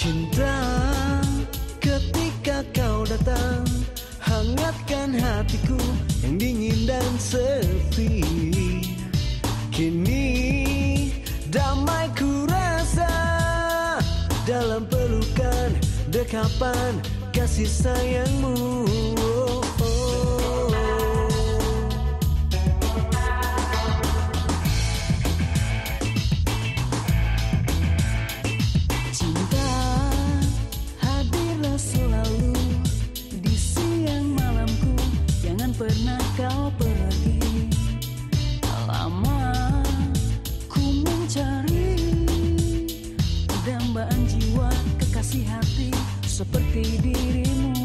Cinta ketika kau datang Hangatkan hatiku yang dingin dan sepi. Kini damai ku rasa Dalam pelukan dekapan kasih sayangmu. seperti dirimu.